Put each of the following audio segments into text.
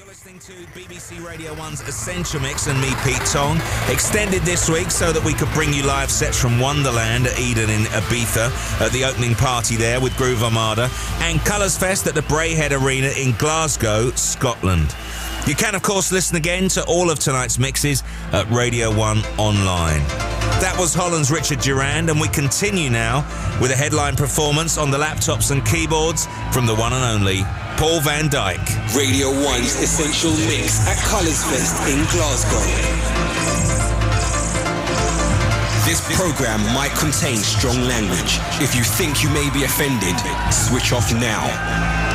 You're listening to BBC Radio 1's Essential Mix and me, Pete Tong. Extended this week so that we could bring you live sets from Wonderland at Eden in Ibiza at the opening party there with Groove Armada and Colours Fest at the Braehead Arena in Glasgow, Scotland. You can, of course, listen again to all of tonight's mixes at Radio 1 online. That was Holland's Richard Durand, and we continue now with a headline performance on the laptops and keyboards from the one and only Paul van Dyk. Radio 1's Essential Mix at Colours Fest in Glasgow. This program might contain strong language. If you think you may be offended, switch off now.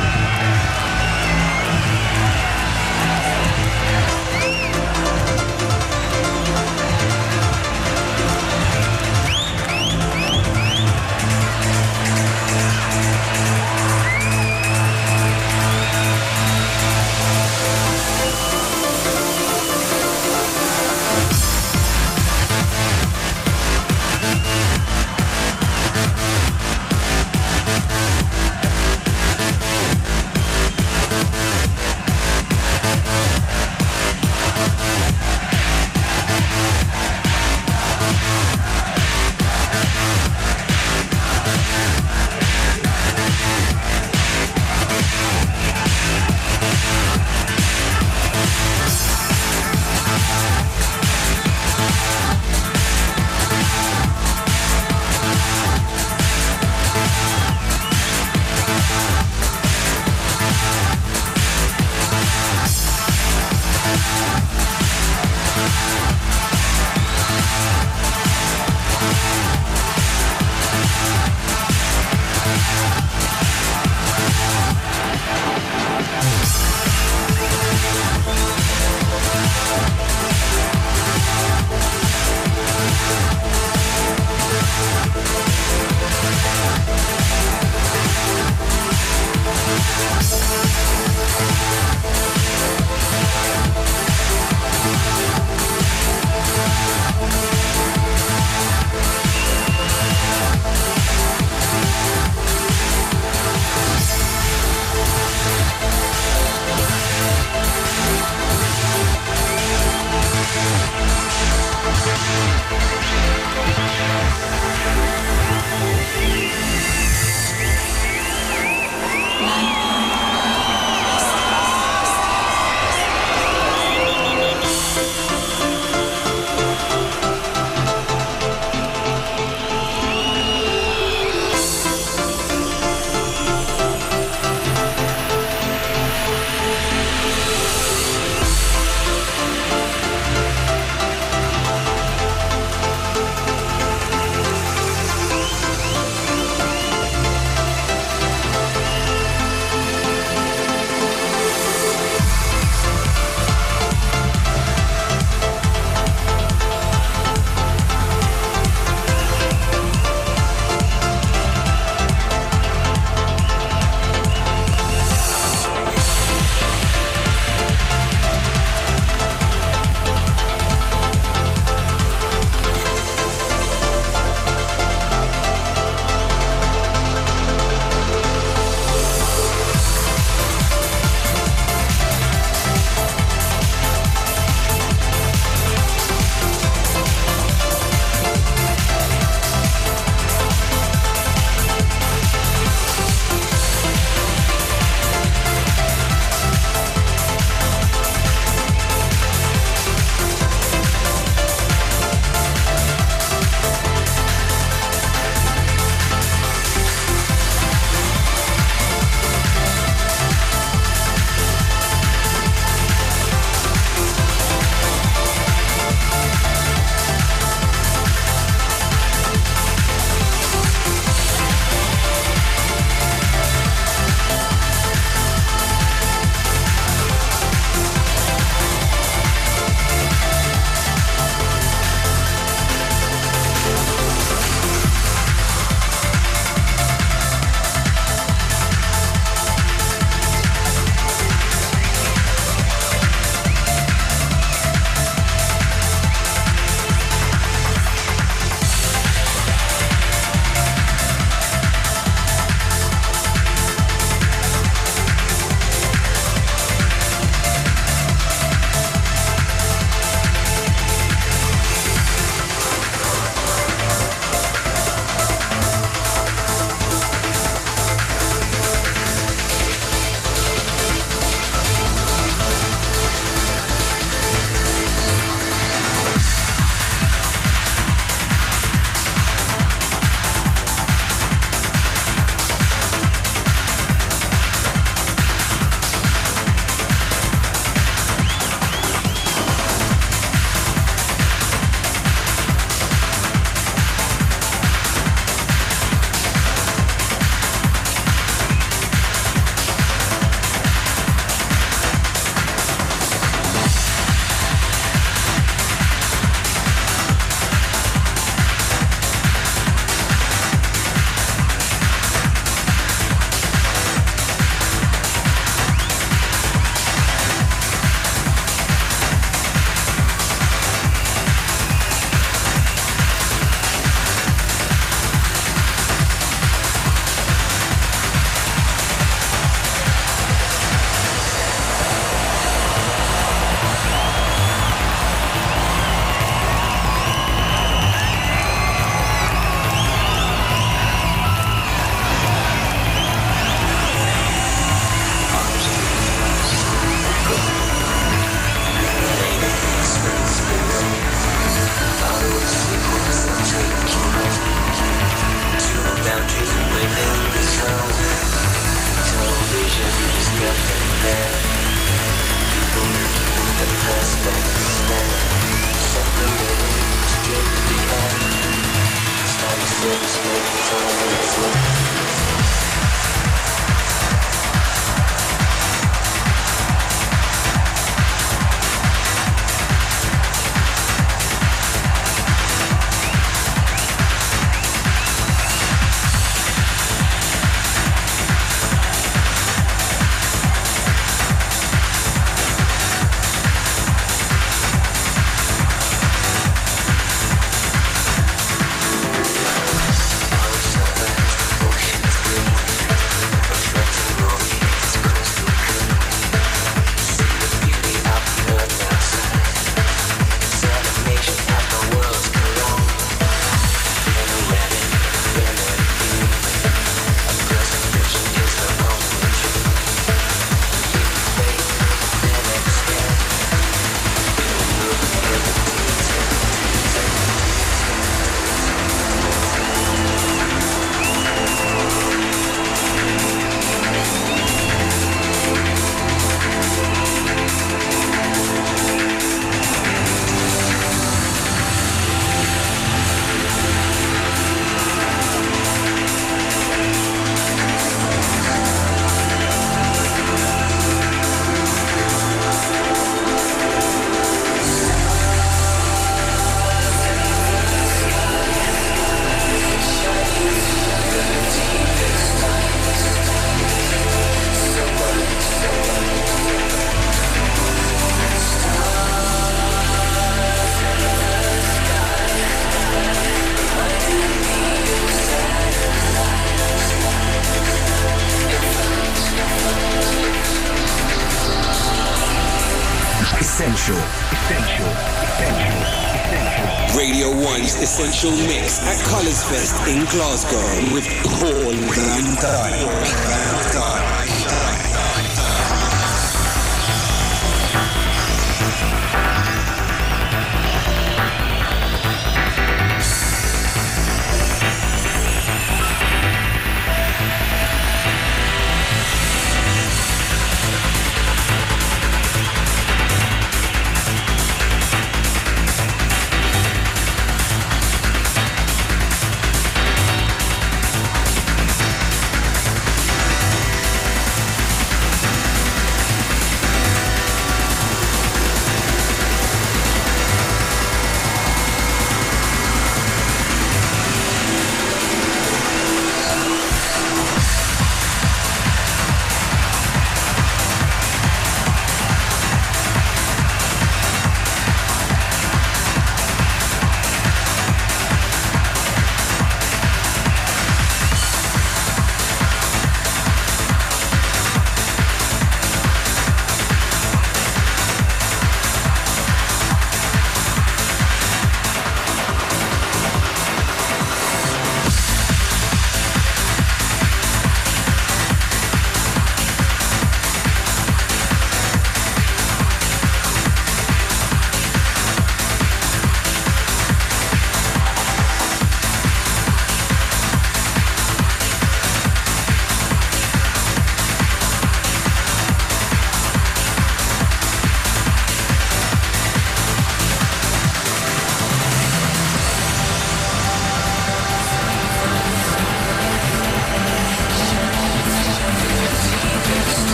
In Glasgow with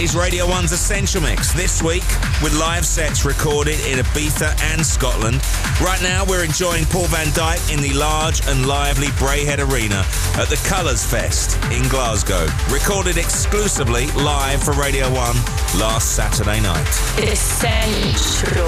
is Radio 1's Essential Mix this week with live sets recorded in Ibiza and Scotland. Right now, we're enjoying Paul van Dyk in the large and lively Braehead Arena at the Colours Fest in Glasgow. Recorded exclusively live for Radio 1 last Saturday night. Essential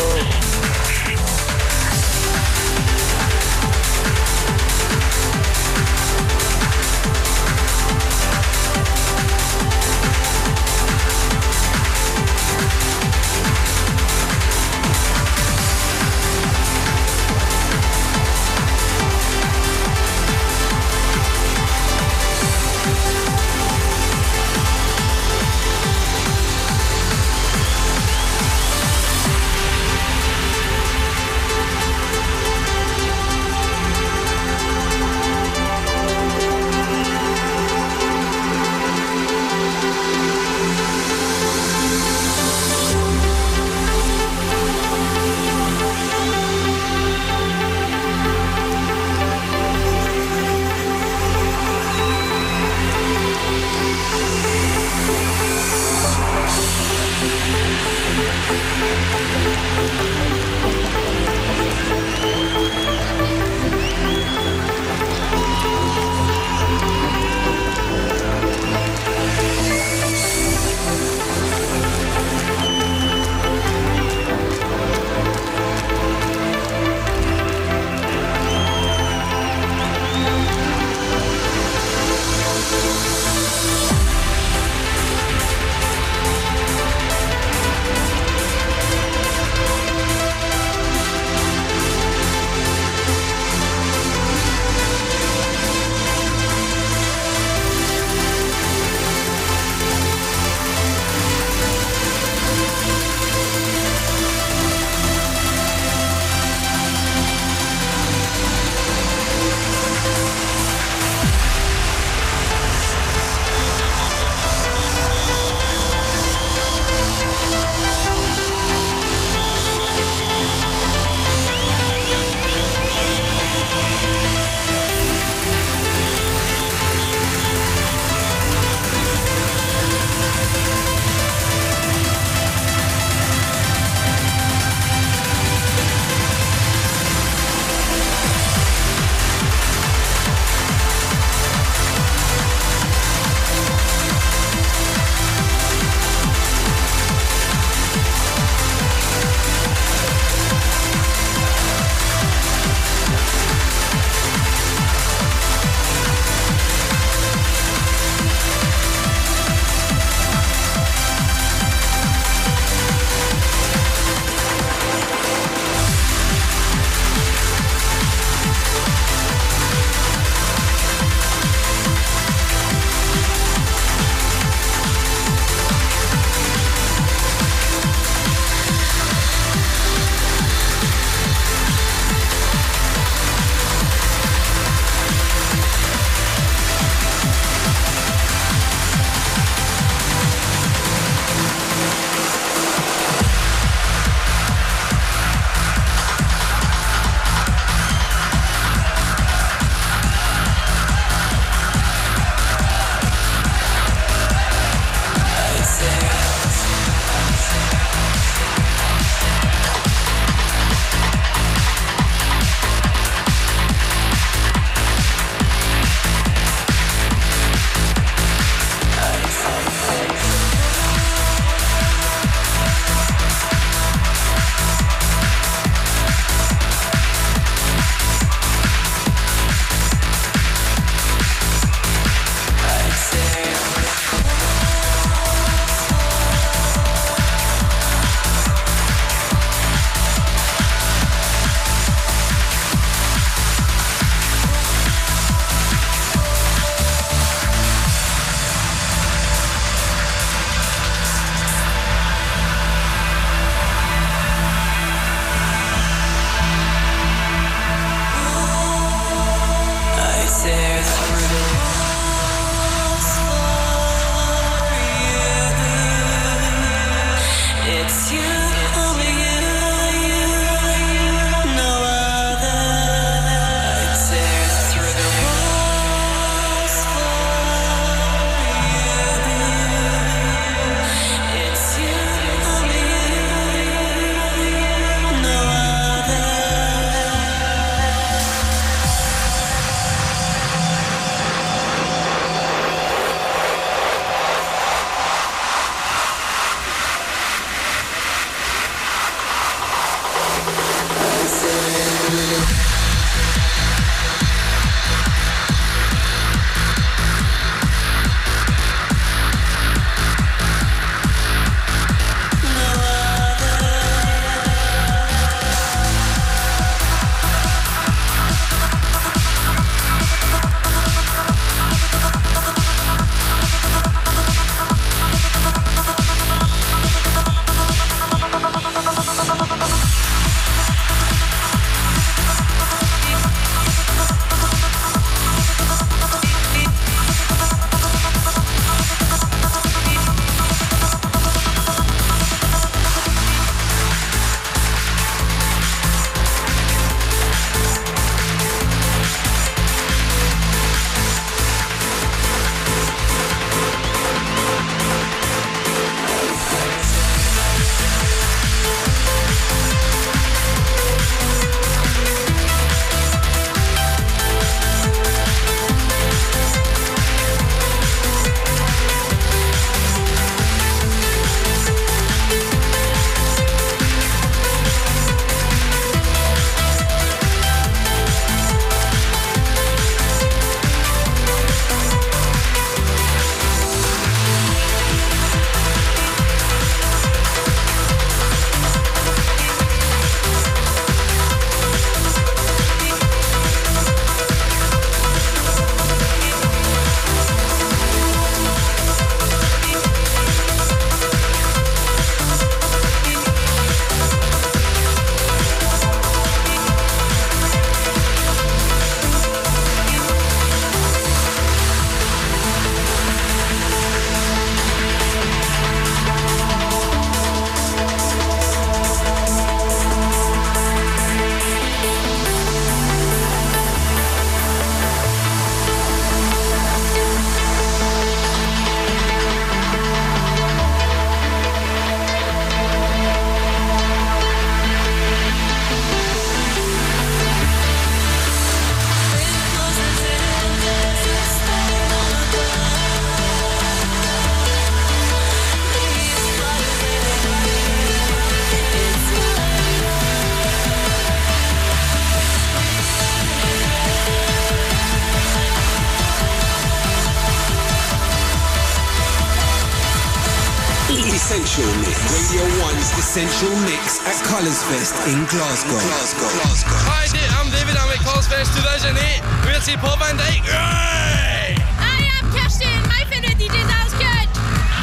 Colours Fest in Glasgow. Glasgow. Glasgow. Hi, I'm David. I'm at Colours Fest 2008. We're to see Paul van Dyk. Hi, I'm Kirsten. My favourite DJ's Alice Good.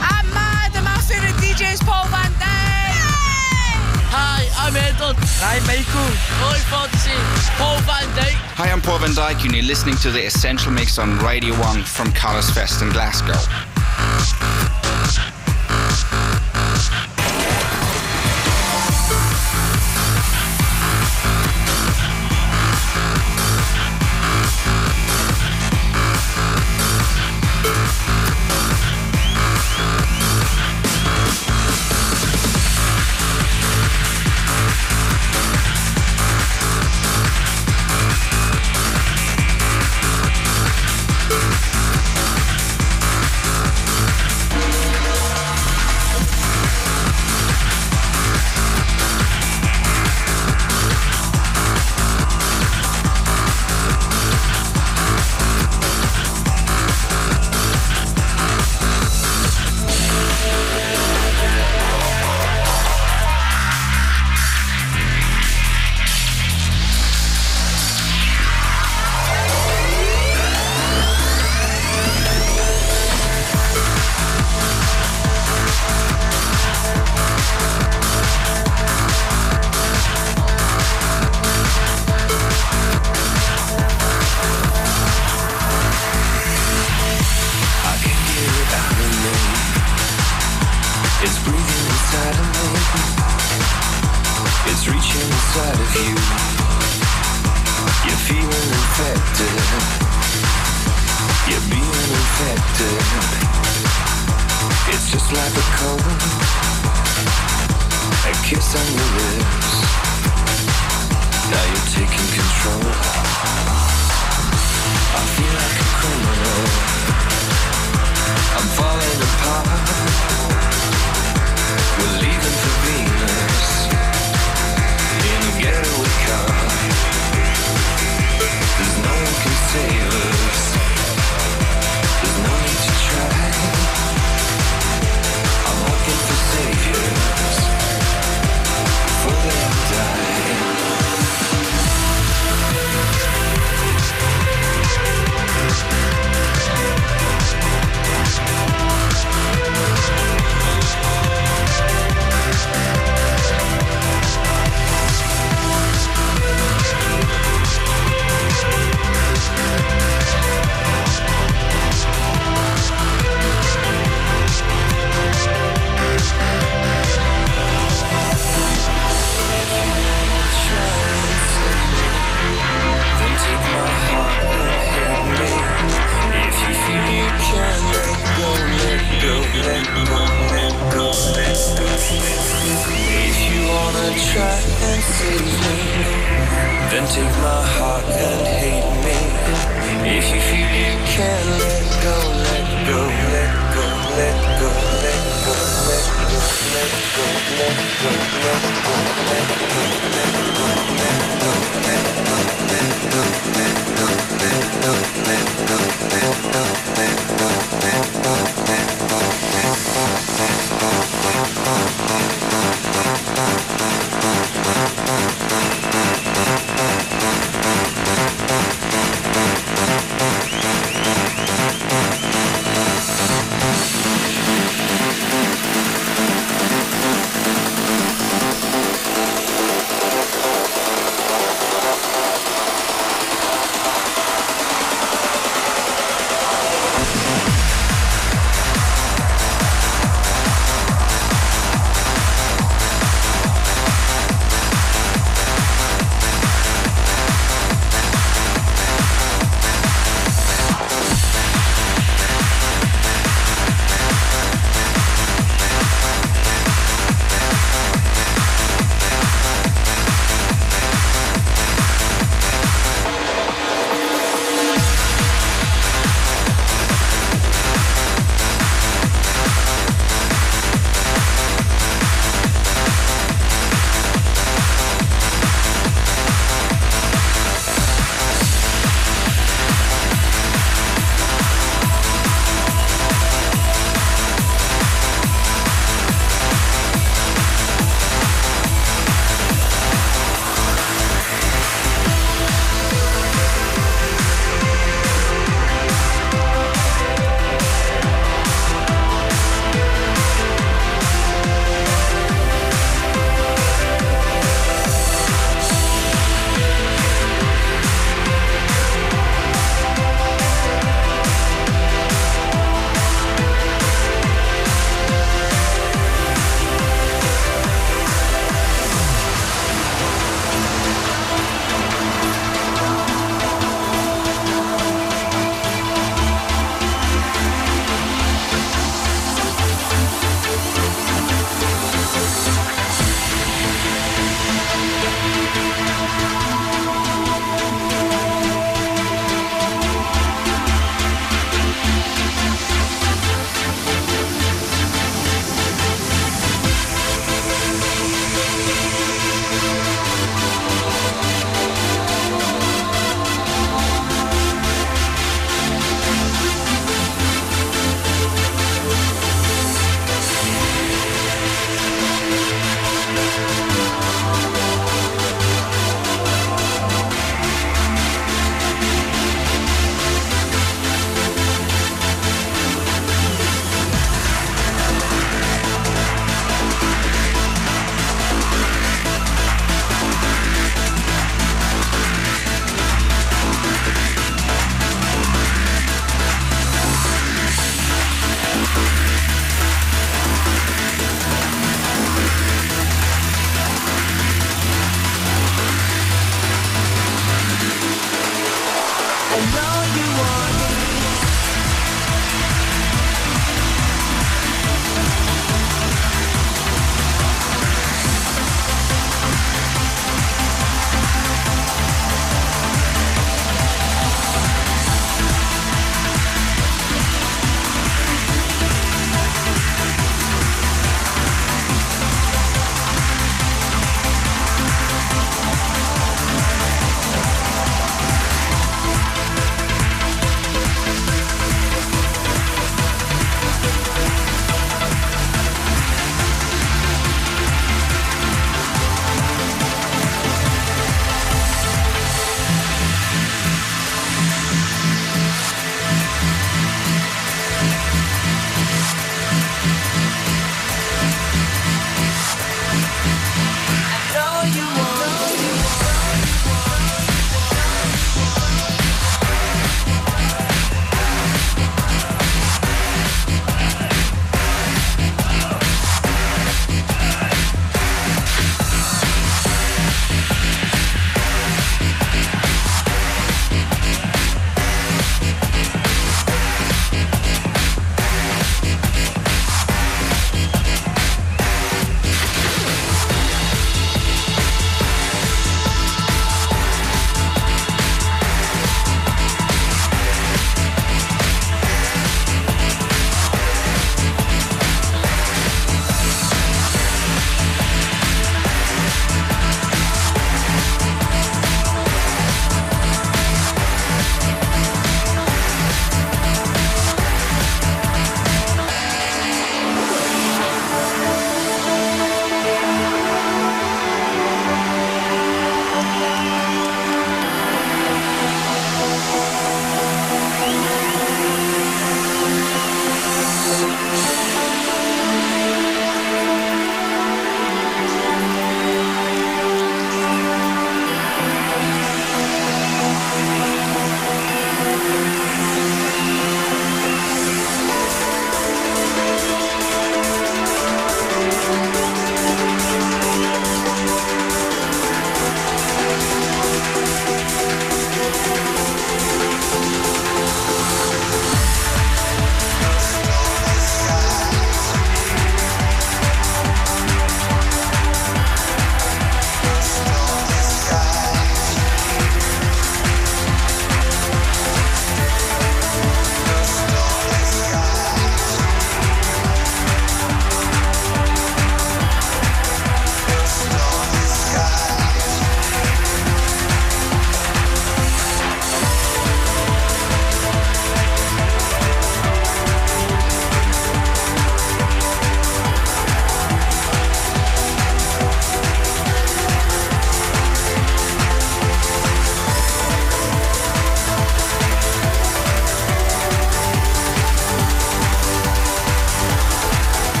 I'm Mad, and my favourite DJ is Paul van Dyk. Hi, I'm Edward. I'm Michael. Looking forward Paul van Dyk. Hi, I'm Paul van Dyk, and you're listening to the Essential Mix on Radio 1 from Colours Fest in Glasgow.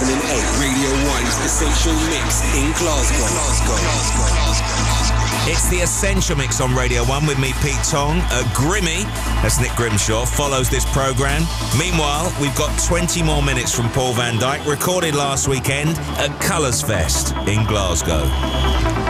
2008. Radio 1's Essential Mix in Glasgow. It's the Essential Mix on Radio 1 with me, Pete Tong. Uh, Grimmy, that's Nick Grimshaw, follows this programme. Meanwhile, we've got 20 more minutes from Paul van Dyk, recorded last weekend at Colours Fest in Glasgow.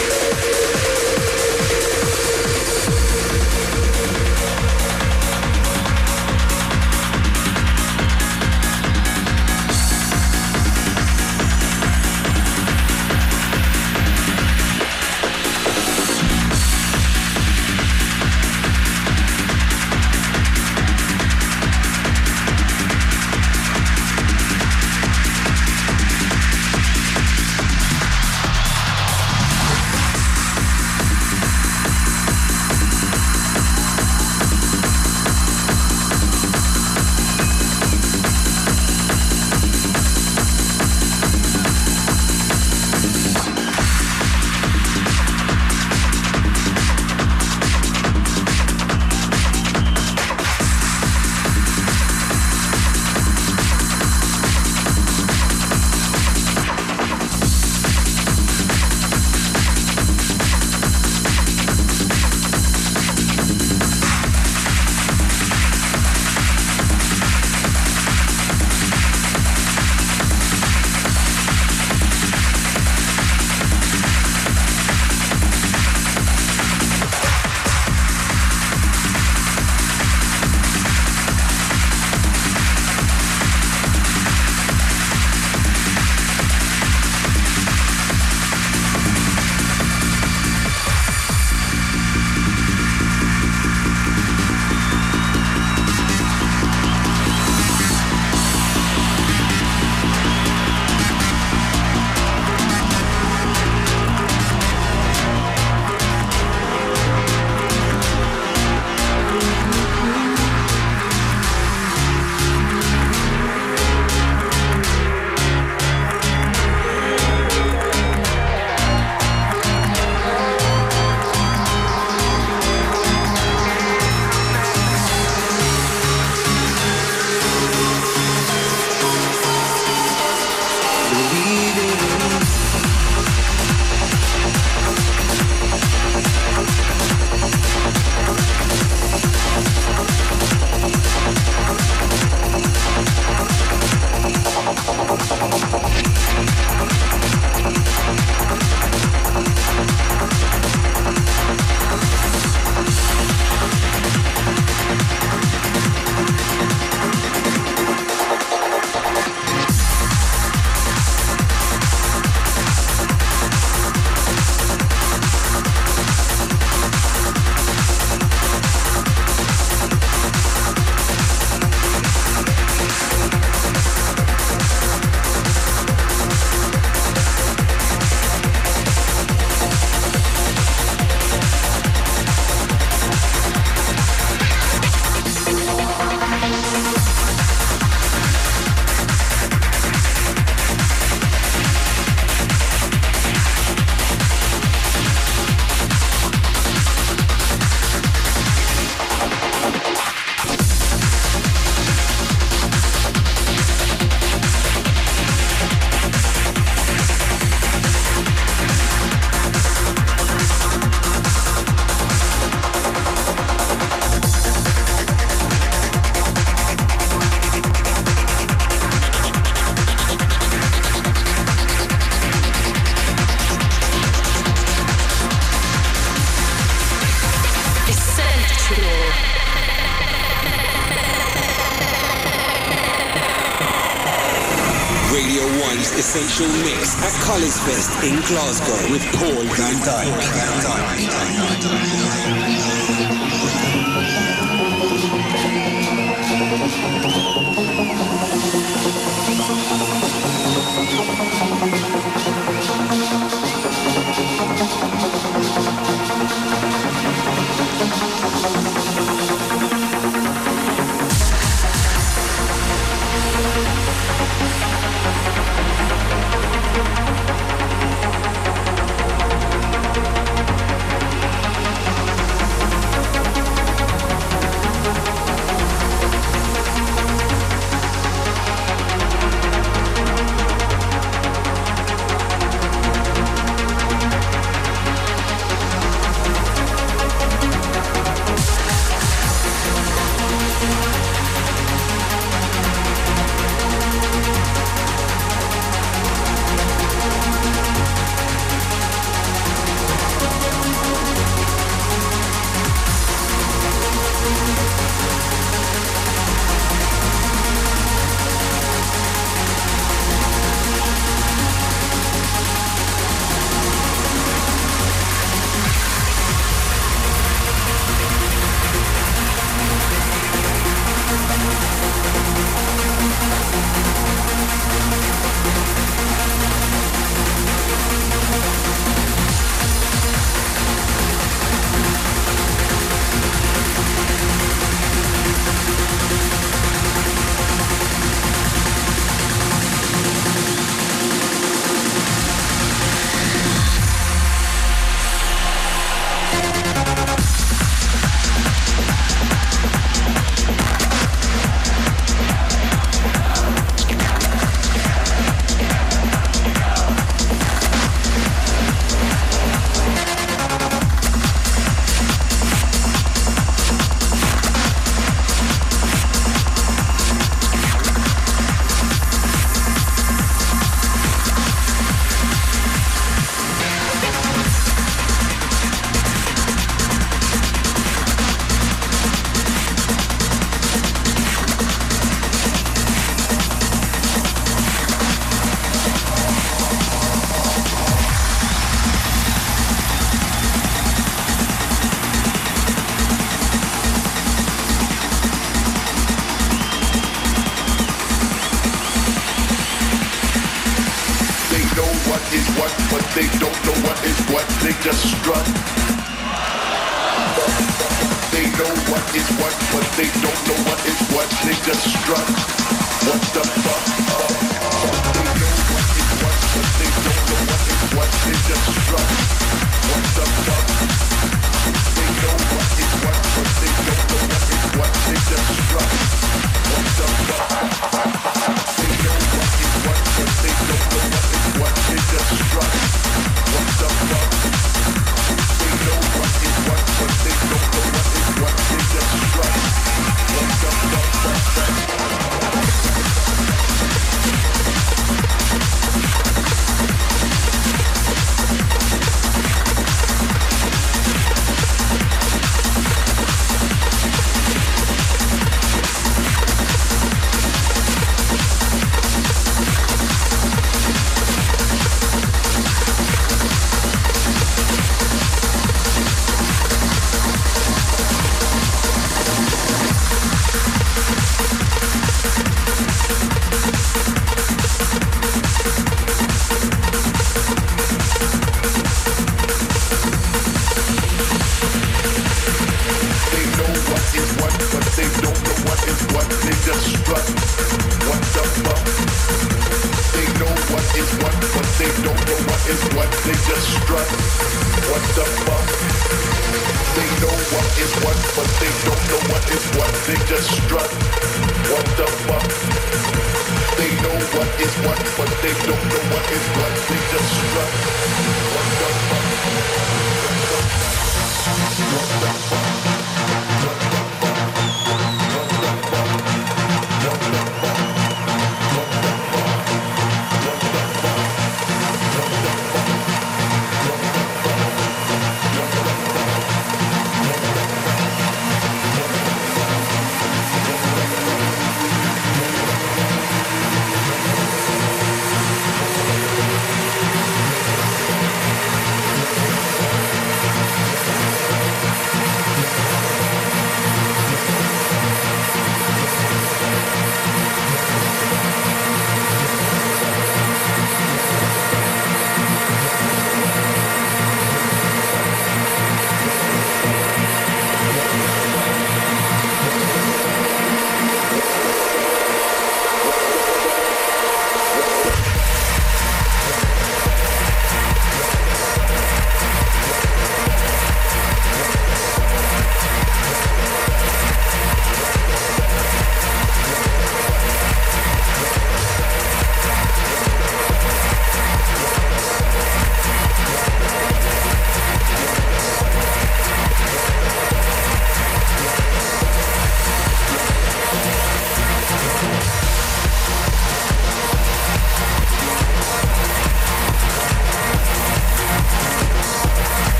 1's Essential Mix at Colours Fest in Glasgow with Paul Van Essential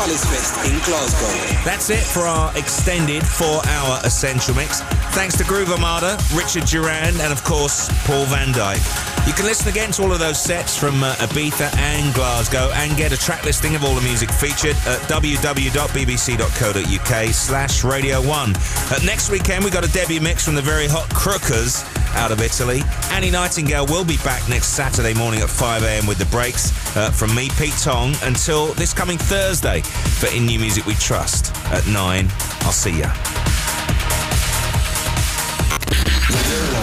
In Glasgow. That's it for our extended four-hour Essential Mix. Thanks to Groove Armada, Richard Durand, and of course Paul van Dyk. You can listen again to all of those sets from uh, Ibiza and Glasgow and get a track listing of all the music featured at www.bbc.co.uk slash Radio 1. Uh, next weekend, we got a debut mix from the very hot Crookers out of Italy. Annie Nightingale will be back next Saturday morning at 5am with the breaks uh, from me, Pete Tong, until this coming Thursday for In New Music We Trust at 9. I'll see ya.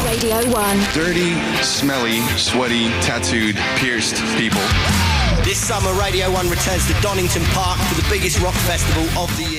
Radio 1. Dirty, smelly, sweaty, tattooed, pierced people. This summer, Radio 1 returns to Donington Park for the biggest rock festival of the year.